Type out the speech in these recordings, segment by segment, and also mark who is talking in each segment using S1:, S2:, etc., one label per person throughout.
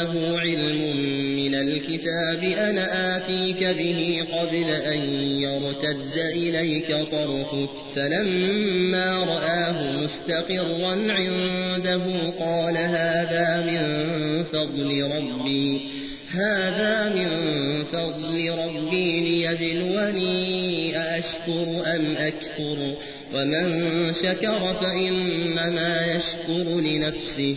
S1: عنده علم من الكتاب أنا آتيك به قبل أن يرتد إليك طرفك فلما رآه مستقرا عنده قال هذا من فضل ربي هذا من فضل ربي ليبلوني أأشكر أم أكفر ومن شكر فإنما يشكر لنفسه.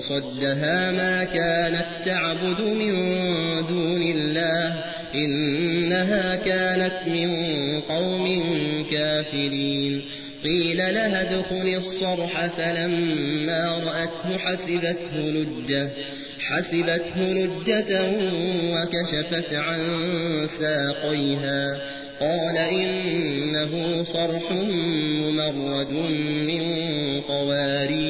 S1: وصدها ما كانت تعبد من دون الله إنها كانت من قوم كافرين. قيل لها ادخل الصرح فلما رأته حسبته لجة حسبته لجة وكشفت عن ساقيها. قال إنه صرح ممرد من قوارير.